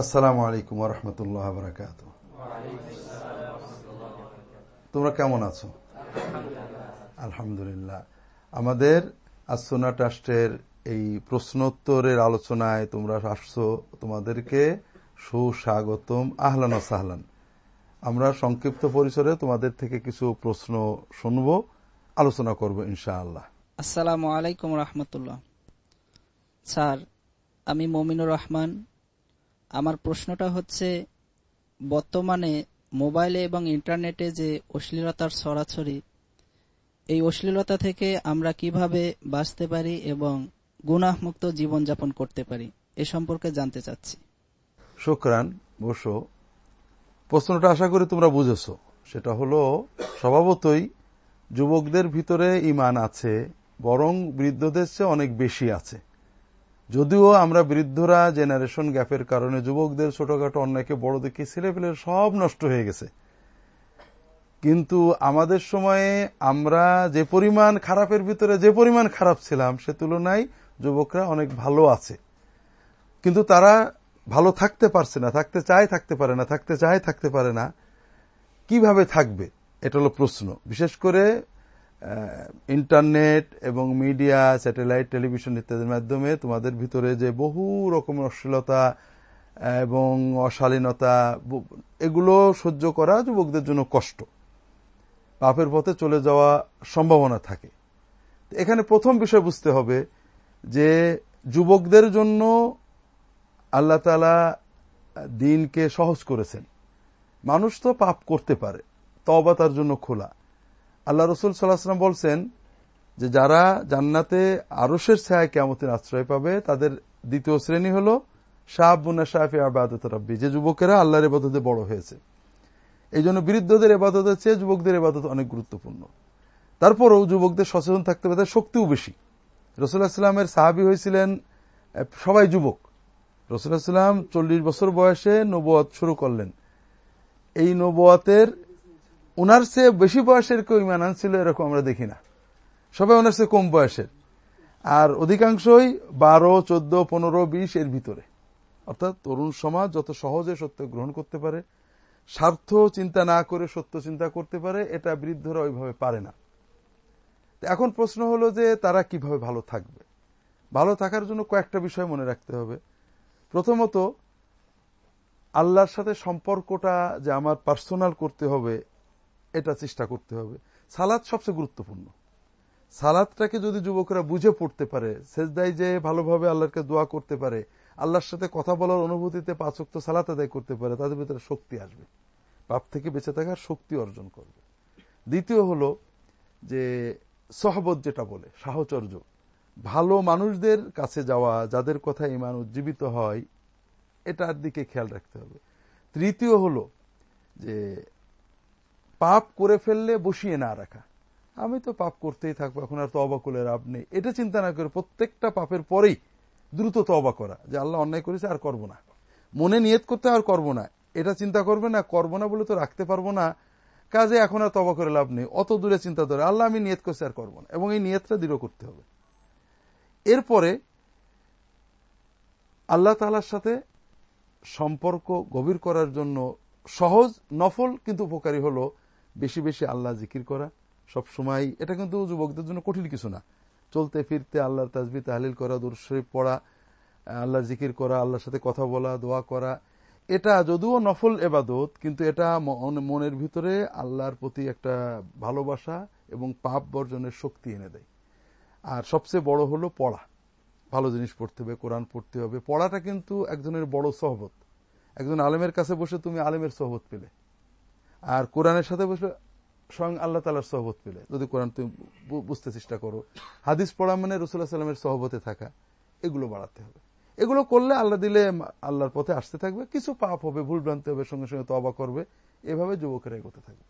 আসসালামু আলাইকুম রহমতুল্লাহ বারাকাত তোমরা কেমন আছো? আলহামদুলিল্লাহ। আমাদের আসোনা ট্রাস্টের এই প্রশ্নোত্তরের আলোচনায় তোমরা আসছো তোমাদেরকে সুস্বাগতম, আহলান সাহলান। আমরা সংক্ষিপ্ত পরিসরে তোমাদের থেকে কিছু প্রশ্ন শুনব, আলোচনা করব ইনশাআল্লাহ। আসসালামু আলাইকুম রহমতুল্লাহ স্যার, আমি মমিনুর রহমান আমার প্রশ্নটা হচ্ছে, বর্তমানে মোবাইলে এবং ইন্টারনেটে যে অশ্লীলতার ছড়াছড়ি এই অশ্লীলতা থেকে আমরা কীভাবে বাঁচতে পারি এবং গুনাহমুক্ত জীবনযাপন করতে পারি, এ সম্পর্কে জানতে চাচ্ছি। শুক্রান, বসো। প্রশ্নটা আশা করি তোমরা বুঝেছ। সেটা হলো, স্বভাবতই যুবকদের ভিতরে ইমান আছে, বরং বৃদ্ধদের চেয়ে অনেক বেশি আছে। যদিও আমরা বৃদ্ধরা জেনারেশন গ্যাপের কারণে যুবকদের ছোটখাটো অন্যায়কে বড় দেখে ছেলেপেলে সব নষ্ট হয়ে গেছে। কিন্তু আমাদের সময়ে আমরা যে পরিমাণ খারাপের ভিতরে যে পরিমাণ খারাপ ছিলাম, সে তুলনায় যুবকরা অনেক ভালো আছে। কিন্তু তারা ভালো থাকতে পারছে না, থাকতে চায়, থাকতে পারে না, থাকতে চায়, থাকতে পারে না। কীভাবে থাকবে? এটা হলো প্রশ্ন। বিশেষ করে ইন্টারনেট এবং মিডিয়া, স্যাটেলাইট, টেলিভিশন ইত্যাদির মাধ্যমে তোমাদের ভিতরে যে বহু রকমের অশ্লীলতা এবং অশালীনতা এগুলো সহ্য করা যুবকদের জন্য কষ্ট। পাপের পথে চলে যাওয়া সম্ভাবনা থাকে। এখানে প্রথম বিষয় বুঝতে হবে যে যুবকদের জন্য আল্লাহ তালা দিনকে সহজ করেছেন। মানুষ তো পাপ করতে পারে তবা তার জন্য খোলা। আল্লাহ রসুল সাল্লাহাম বলছেন যে যারা জান্নাতে আরসের ছায় কেমতের আশ্রয় পাবে, তাদের দ্বিতীয় শ্রেণি হল শাহাবুনা শাহি আবাদত রব্বি, যে যুবকেরা আল্লাহর এবাদতে বড় হয়েছে। এই জন্য বৃদ্ধদের এবাদতের চেয়ে যুবকদের এবাদত অনেক গুরুত্বপূর্ণ। তারপরেও যুবকদের সচেতন থাকতে পারে শক্তিও বেশি। রসুল্লাহ সাহাবি হয়েছিলেন সবাই যুবক। রসুল্লাহ ইসলাম চল্লিশ বছর বয়সে নবুয়াত শুরু করলেন। এই নবুয়াতের ওনার চেয়ে বেশি বয়সের কেউ ইমান আনছিল এরকম আমরা দেখি না। সবাই ওনার চেয়ে কম বয়সের। আর অধিকাংশই বারো, চোদ্দ, পনেরো, বিশ এর ভিতরে। অর্থাৎ তরুণ সমাজ যত সহজে সত্য গ্রহণ করতে পারে, স্বার্থ চিন্তা না করে সত্য চিন্তা করতে পারে, এটা বৃদ্ধরা ওইভাবে পারে না। এখন প্রশ্ন হলো যে তারা কীভাবে ভালো থাকবে? ভালো থাকার জন্য কয়েকটা বিষয় মনে রাখতে হবে। প্রথমত, আল্লাহর সাথে সম্পর্কটা যে আমার পার্সোনাল করতে হবে এটা চেষ্টা করতে হবে। সালাদ সবচেয়ে গুরুত্বপূর্ণ। সালাদটাকে যদি যুবকরা বুঝে পড়তে পারে সেজদাই যে ভালোভাবে আল্লাহকে দোয়া করতে পারে, আল্লাহর সাথে কথা বলার অনুভূতিতে পাঁচক্ত সালাত আদায় করতে পারে, তাদের ভিতরে শক্তি আসবে। পাপ থেকে বেঁচে থাকার শক্তি অর্জন করবে। দ্বিতীয় হলো যে সহবত যেটা বলে, সাহচর্য। ভালো মানুষদের কাছে যাওয়া, যাদের কথা ইমান উজ্জীবিত হয়, এটার দিকে খেয়াল রাখতে হবে। তৃতীয় হলো যে পাপ করে ফেললে বসিয়ে না রাখা। আমি তো পাপ করতেই থাকব, এখন আর তবা করে লাভ নেই। এটা চিন্তা না করে প্রত্যেকটা পাপের পরেই দ্রুত তবা করা, যে আল্লাহ অন্যায় করেছে আর করব না। মনে নিয়ত করতে আর করব না। এটা চিন্তা করবে না, করব না বলে তো রাখতে পারব না। কাজে এখন আর তবা করে লাভ নেই। অত দূরে চিন্তা ধরে, আল্লাহ আমি নিয়ত করছি আর করব না। এবং এই নিয়তটা দৃঢ় করতে হবে। এরপরে আল্লাহ তালার সাথে সম্পর্ক গভীর করার জন্য সহজ, নফল, কিন্তু উপকারী হলো বেশি বেশি আল্লাহ জিকির করা, সব সময় এটা কিন্তু যুবকদের জন্য কঠিন কিছু না। চলতে ফিরতে আল্লাহর তাজবি তাহলিল করা দুরশরীফ পড়া, আল্লাহ জিকির করা, আল্লাহর সাথে কথা বলা, দোয়া করা, এটা যদিও নফল এবাদত, কিন্তু এটা মনের ভিতরে আল্লাহর প্রতি একটা ভালোবাসা এবং পাপ বর্জনের শক্তি এনে দেয়। আর সবচেয়ে বড় হলো পড়া। ভালো জিনিস পড়তে হবে, কোরআন পড়তে হবে। পড়াটা কিন্তু একজনের বড় সহবত। একজন আলেমের কাছে বসে তুমি আলেমের সহবত পেলে। আর কোরআনের সাথে বসলে স্বয়ং আল্লাহ তালার সহবত পেলে। যদি কোরআন তুমি বুঝতে চেষ্টা করো, হাদিস পড়া মানে রসুল্লাহ সাল্লামের সহবতে থাকা, এগুলো বাড়াতে হবে। এগুলো করলে আল্লাহ দিলে আল্লাহর পথে আসতে থাকবে, কিছু পাপ হবে, ভুল ভ্রান্তি হবে, সঙ্গে সঙ্গে তবা করবে, এভাবে যুবকেরা এগোতে থাকবে।